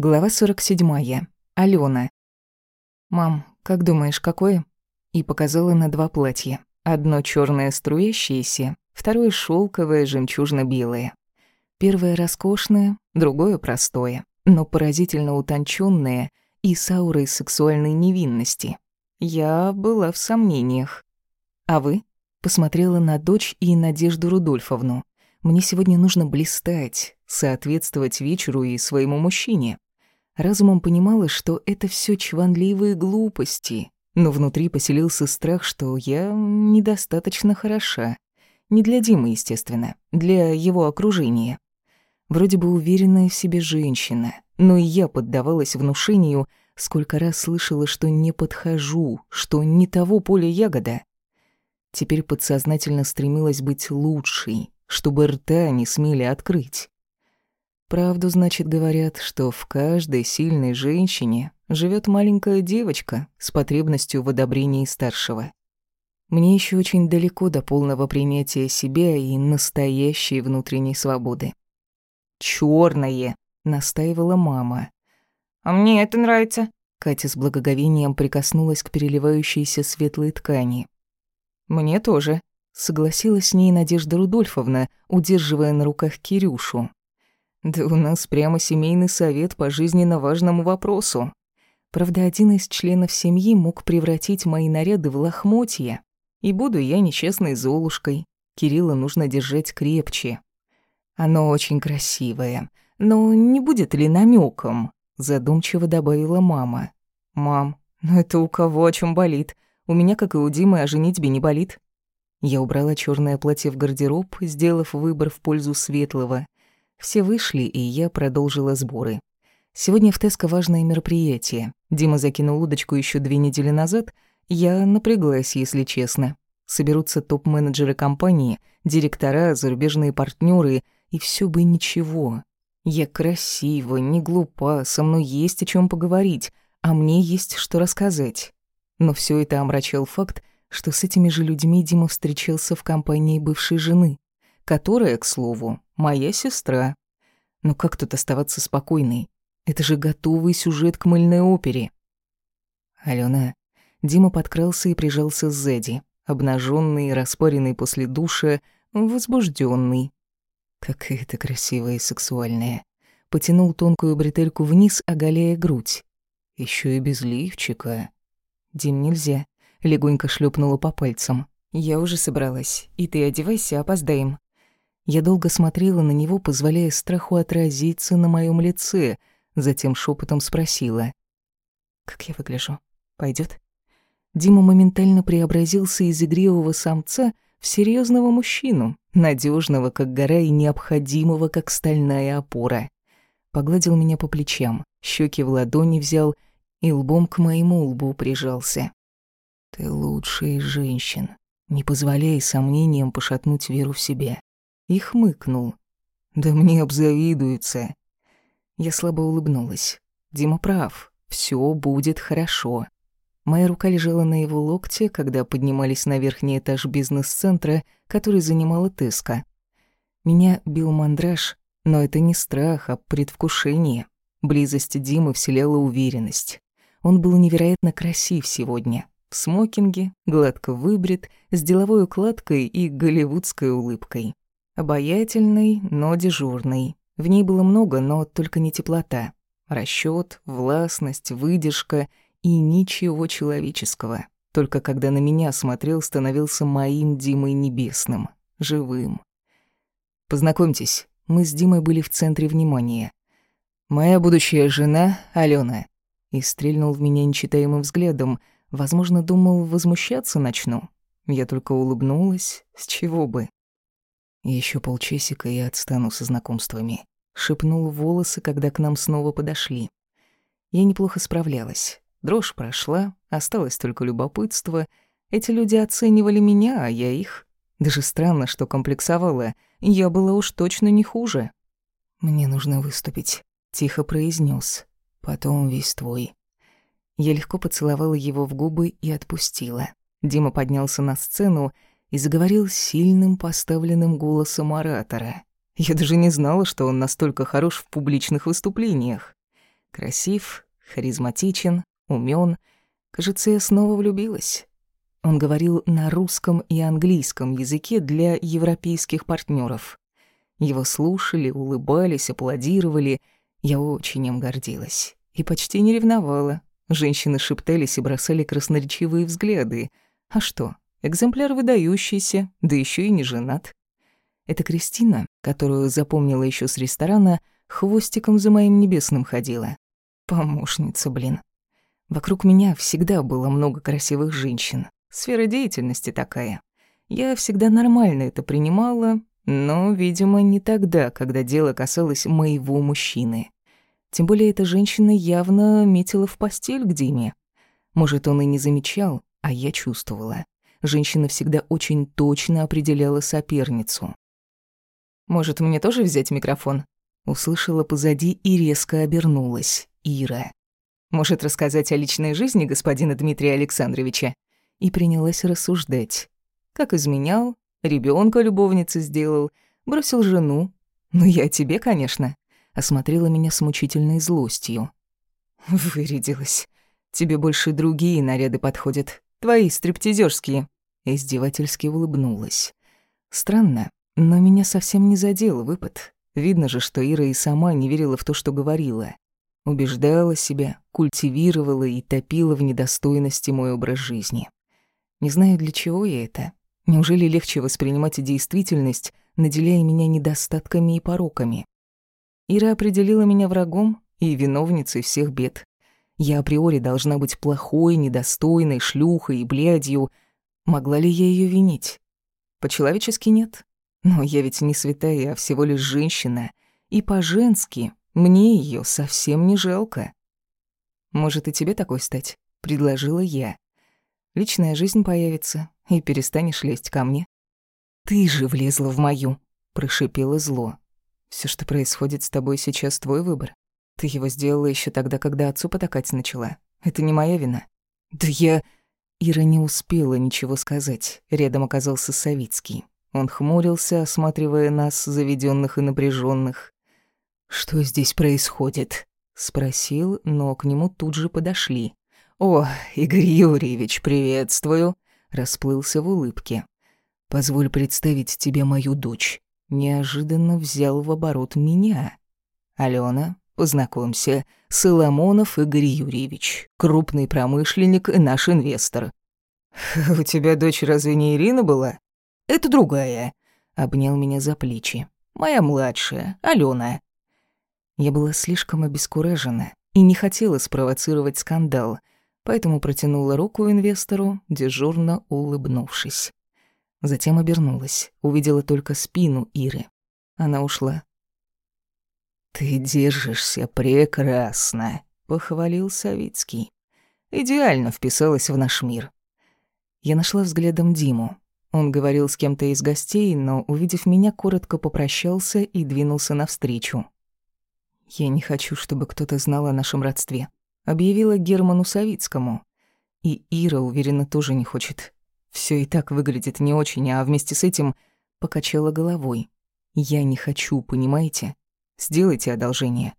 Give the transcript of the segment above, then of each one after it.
Глава 47. Алена. «Мам, как думаешь, какое?» И показала на два платья. Одно черное струящееся, второе шелковое жемчужно-белое. Первое роскошное, другое простое, но поразительно утонченное и с аурой сексуальной невинности. Я была в сомнениях. «А вы?» Посмотрела на дочь и Надежду Рудольфовну. «Мне сегодня нужно блистать, соответствовать вечеру и своему мужчине. Разумом понимала, что это все чванливые глупости, но внутри поселился страх, что я недостаточно хороша. Не для Димы, естественно, для его окружения. Вроде бы уверенная в себе женщина, но и я поддавалась внушению, сколько раз слышала, что не подхожу, что не того поля ягода. Теперь подсознательно стремилась быть лучшей, чтобы рта не смели открыть. Правду, значит, говорят, что в каждой сильной женщине живет маленькая девочка с потребностью в одобрении старшего. Мне еще очень далеко до полного принятия себя и настоящей внутренней свободы. Черное, настаивала мама. «А мне это нравится», — Катя с благоговением прикоснулась к переливающейся светлой ткани. «Мне тоже», — согласилась с ней Надежда Рудольфовна, удерживая на руках Кирюшу. Да у нас прямо семейный совет по жизненно важному вопросу. Правда, один из членов семьи мог превратить мои наряды в лохмотья. И буду я нечестной Золушкой. Кирилла нужно держать крепче. Оно очень красивое, но не будет ли намеком? Задумчиво добавила мама. Мам, ну это у кого о чем болит? У меня, как и у Димы, о женитьбе не болит. Я убрала черное платье в гардероб, сделав выбор в пользу светлого — все вышли, и я продолжила сборы. Сегодня в Теско важное мероприятие. Дима закинул удочку еще две недели назад. Я напряглась, если честно. Соберутся топ-менеджеры компании, директора, зарубежные партнеры, и все бы ничего. Я красива, не глупа, со мной есть о чем поговорить, а мне есть что рассказать. Но все это омрачал факт, что с этими же людьми Дима встречался в компании бывшей жены, которая, к слову, моя сестра. Но как тут оставаться спокойной? Это же готовый сюжет к мыльной опере. Алена. Дима подкрался и прижался сзади, обнаженный, распаренный после душа, возбужденный. Какая ты красивая и сексуальная. Потянул тонкую бретельку вниз, оголяя грудь. Еще и без лифчика. Дим, нельзя. Легонько шлепнула по пальцам. Я уже собралась. И ты одевайся, опоздаем. Я долго смотрела на него, позволяя страху отразиться на моем лице, затем шепотом спросила. «Как я выгляжу? Пойдет? Дима моментально преобразился из игривого самца в серьезного мужчину, надежного как гора и необходимого как стальная опора. Погладил меня по плечам, щеки в ладони взял и лбом к моему лбу прижался. «Ты лучшая из женщин. Не позволяй сомнениям пошатнуть веру в себя и хмыкнул. «Да мне обзавидуются». Я слабо улыбнулась. Дима прав, все будет хорошо. Моя рука лежала на его локте, когда поднимались на верхний этаж бизнес-центра, который занимала Теска. Меня бил мандраж, но это не страх, а предвкушение. Близость Димы вселяла уверенность. Он был невероятно красив сегодня. В смокинге, гладко выбрит, с деловой укладкой и голливудской улыбкой. Обаятельный, но дежурный. В ней было много, но только не теплота. Расчёт, властность, выдержка и ничего человеческого. Только когда на меня смотрел, становился моим Димой Небесным, живым. Познакомьтесь, мы с Димой были в центре внимания. Моя будущая жена Алена. И стрельнул в меня нечитаемым взглядом. Возможно, думал, возмущаться начну. Я только улыбнулась, с чего бы. Еще полчасика и отстану со знакомствами. Шепнул волосы, когда к нам снова подошли. Я неплохо справлялась. Дрожь прошла, осталось только любопытство. Эти люди оценивали меня, а я их. Даже странно, что комплексовала. Я была уж точно не хуже. «Мне нужно выступить», — тихо произнес. «Потом весь твой». Я легко поцеловала его в губы и отпустила. Дима поднялся на сцену, и заговорил сильным поставленным голосом оратора. Я даже не знала, что он настолько хорош в публичных выступлениях. Красив, харизматичен, умен. Кажется, я снова влюбилась. Он говорил на русском и английском языке для европейских партнеров. Его слушали, улыбались, аплодировали. Я очень им гордилась. И почти не ревновала. Женщины шептались и бросали красноречивые взгляды. А что, экземпляр выдающийся, да еще и не женат. Это Кристина, которую запомнила еще с ресторана, хвостиком за моим небесным ходила. Помощница, блин. Вокруг меня всегда было много красивых женщин. Сфера деятельности такая. Я всегда нормально это принимала, но, видимо, не тогда, когда дело касалось моего мужчины. Тем более эта женщина явно метила в постель к Диме. Может, он и не замечал, а я чувствовала. Женщина всегда очень точно определяла соперницу. «Может, мне тоже взять микрофон?» Услышала позади и резко обернулась. Ира. «Может, рассказать о личной жизни господина Дмитрия Александровича?» И принялась рассуждать. Как изменял, ребенка любовницы сделал, бросил жену. Ну, я тебе, конечно осмотрела меня с мучительной злостью. «Вырядилась. Тебе больше другие наряды подходят. Твои стриптизерские. Издевательски улыбнулась. Странно, но меня совсем не задел выпад. Видно же, что Ира и сама не верила в то, что говорила. Убеждала себя, культивировала и топила в недостойности мой образ жизни. Не знаю, для чего я это. Неужели легче воспринимать действительность, наделяя меня недостатками и пороками? Ира определила меня врагом и виновницей всех бед. Я априори должна быть плохой, недостойной, шлюхой и блядью. Могла ли я ее винить? По-человечески нет. Но я ведь не святая, а всего лишь женщина. И по-женски мне ее совсем не жалко. «Может, и тебе такой стать?» — предложила я. «Личная жизнь появится, и перестанешь лезть ко мне». «Ты же влезла в мою!» — прошипело зло. Все, что происходит с тобой сейчас, твой выбор. Ты его сделала еще тогда, когда отцу потакать начала. Это не моя вина. Да я... Ира не успела ничего сказать. Рядом оказался Савицкий. Он хмурился, осматривая нас, заведенных и напряженных. «Что здесь происходит?» — спросил, но к нему тут же подошли. «О, Игорь Юрьевич, приветствую!» — расплылся в улыбке. «Позволь представить тебе мою дочь неожиданно взял в оборот меня. «Алена, познакомься, Соломонов Игорь Юрьевич, крупный промышленник и наш инвестор». «У тебя дочь разве не Ирина была?» «Это другая», — обнял меня за плечи. «Моя младшая, Алена». Я была слишком обескуражена и не хотела спровоцировать скандал, поэтому протянула руку инвестору, дежурно улыбнувшись. Затем обернулась, увидела только спину Иры. Она ушла. «Ты держишься прекрасно», — похвалил Савицкий. «Идеально вписалась в наш мир». Я нашла взглядом Диму. Он говорил с кем-то из гостей, но, увидев меня, коротко попрощался и двинулся навстречу. «Я не хочу, чтобы кто-то знал о нашем родстве», — объявила Герману Савицкому. И Ира, уверенно, тоже не хочет. Все и так выглядит не очень, а вместе с этим покачала головой. Я не хочу, понимаете? Сделайте одолжение.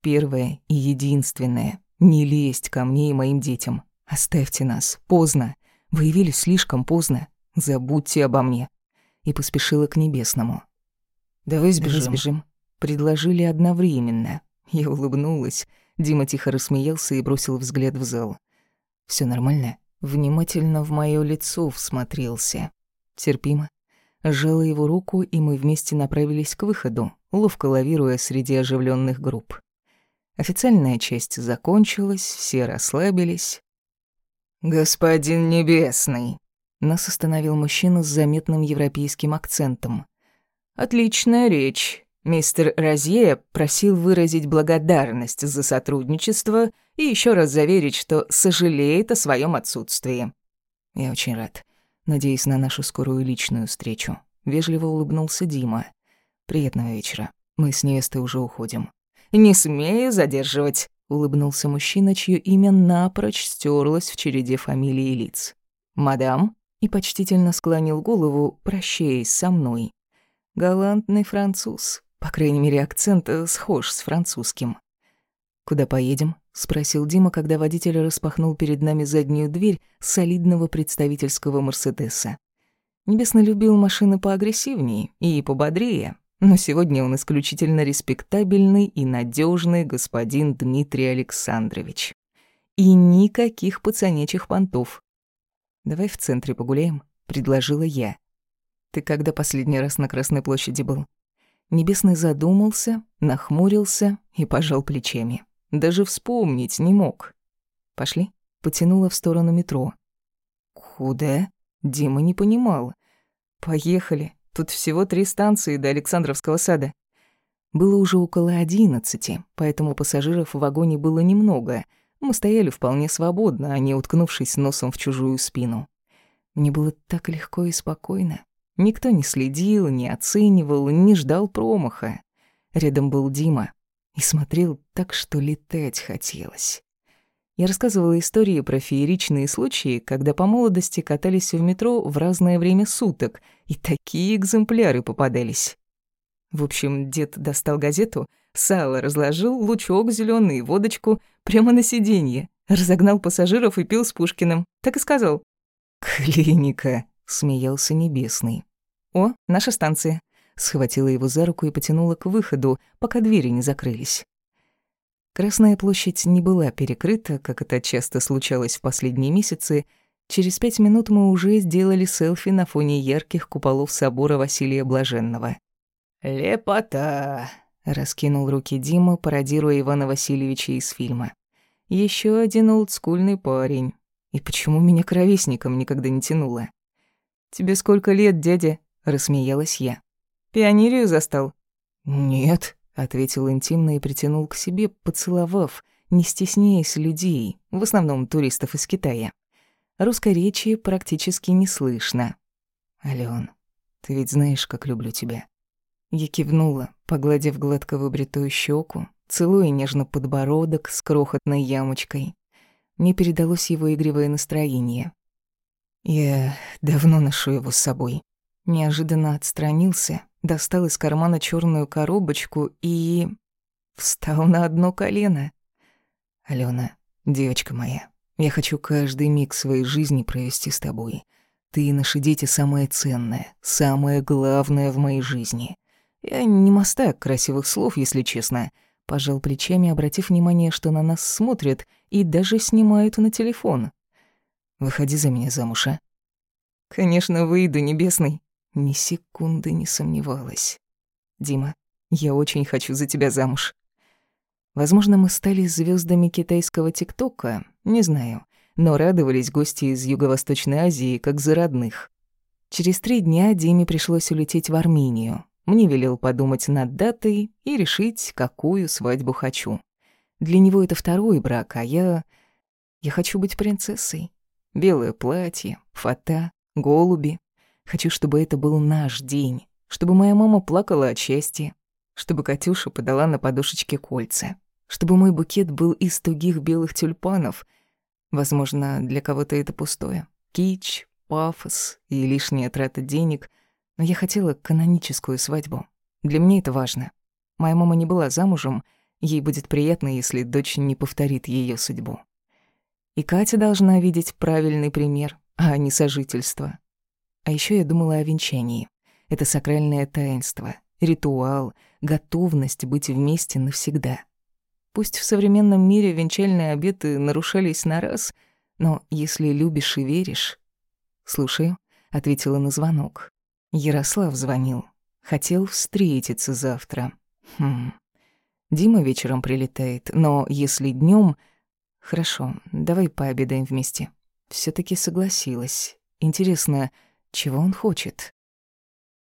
Первое и единственное. Не лезть ко мне и моим детям. Оставьте нас. Поздно. Вы явились слишком поздно. Забудьте обо мне. И поспешила к небесному. Давай сбежим. Давай сбежим. Предложили одновременно. Я улыбнулась. Дима тихо рассмеялся и бросил взгляд в зал. Все нормально?» Внимательно в моё лицо всмотрелся. Терпимо. Сжала его руку, и мы вместе направились к выходу, ловко лавируя среди оживленных групп. Официальная часть закончилась, все расслабились. «Господин Небесный!» Нас остановил мужчина с заметным европейским акцентом. «Отличная речь. Мистер Розье просил выразить благодарность за сотрудничество и еще раз заверить, что сожалеет о своем отсутствии. Я очень рад. Надеюсь на нашу скорую личную встречу. Вежливо улыбнулся Дима. Приятного вечера. Мы с невестой уже уходим. Не смею задерживать, улыбнулся мужчина, чье имя напрочь стерлось в череде фамилий и лиц. Мадам и почтительно склонил голову, прощаясь со мной. Галантный француз, по крайней мере, акцент э, схож с французским. «Куда поедем?» — спросил Дима, когда водитель распахнул перед нами заднюю дверь солидного представительского «Мерседеса». Небесно любил машины поагрессивнее и пободрее, но сегодня он исключительно респектабельный и надежный господин Дмитрий Александрович. И никаких пацанечих понтов. «Давай в центре погуляем», — предложила я. «Ты когда последний раз на Красной площади был?» Небесный задумался, нахмурился и пожал плечами. Даже вспомнить не мог. «Пошли?» — потянула в сторону метро. «Куда?» — Дима не понимал. «Поехали. Тут всего три станции до Александровского сада». Было уже около одиннадцати, поэтому пассажиров в вагоне было немного. Мы стояли вполне свободно, а не уткнувшись носом в чужую спину. Мне было так легко и спокойно. Никто не следил, не оценивал, не ждал промаха. Рядом был Дима и смотрел так, что летать хотелось. Я рассказывала истории про фееричные случаи, когда по молодости катались в метро в разное время суток, и такие экземпляры попадались. В общем, дед достал газету, сало разложил, лучок зеленый, водочку прямо на сиденье, разогнал пассажиров и пил с Пушкиным. Так и сказал. «Клиника», смеялся Небесный. «О, наша станция!» Схватила его за руку и потянула к выходу, пока двери не закрылись. Красная площадь не была перекрыта, как это часто случалось в последние месяцы. Через пять минут мы уже сделали селфи на фоне ярких куполов собора Василия Блаженного. «Лепота!» — раскинул руки Дима, пародируя Ивана Васильевича из фильма. Еще один олдскульный парень. И почему меня к ровесникам никогда не тянуло? «Тебе сколько лет, дядя?» — рассмеялась я. «Пионерию застал?» «Нет», — ответил интимно и притянул к себе, поцеловав, не стесняясь людей, в основном туристов из Китая. Русской речи практически не слышно. «Алён, ты ведь знаешь, как люблю тебя». Я кивнула, погладив гладко выбритую щеку, целуя нежно подбородок с крохотной ямочкой. Мне передалось его игривое настроение. Я давно ношу его с собой. Неожиданно отстранился, достал из кармана черную коробочку и... встал на одно колено. «Алена, девочка моя, я хочу каждый миг своей жизни провести с тобой. Ты и наши дети самое ценное, самое главное в моей жизни. Я не мастак красивых слов, если честно». Пожал плечами, обратив внимание, что на нас смотрят и даже снимают на телефон. Выходи за меня замуж, а?» «Конечно, выйду, небесный». Ни секунды не сомневалась. «Дима, я очень хочу за тебя замуж». Возможно, мы стали звездами китайского ТикТока, не знаю, но радовались гости из Юго-Восточной Азии как за родных. Через три дня Диме пришлось улететь в Армению. Мне велел подумать над датой и решить, какую свадьбу хочу. Для него это второй брак, а я... Я хочу быть принцессой. Белое платье, фата, голуби. Хочу, чтобы это был наш день, чтобы моя мама плакала от счастья, чтобы Катюша подала на подушечке кольца, чтобы мой букет был из тугих белых тюльпанов. Возможно, для кого-то это пустое. Кич, пафос и лишняя трата денег, но я хотела каноническую свадьбу. Для меня это важно. Моя мама не была замужем, ей будет приятно, если дочь не повторит ее судьбу. И Катя должна видеть правильный пример, а не сожительство. А еще я думала о венчании. Это сакральное таинство, ритуал, готовность быть вместе навсегда. Пусть в современном мире венчальные обеты нарушались на раз, но если любишь и веришь... «Слушаю», — ответила на звонок. Ярослав звонил. Хотел встретиться завтра. Хм. Дима вечером прилетает, но если днем Хорошо, давай пообедаем вместе. все таки согласилась. Интересно, чего он хочет?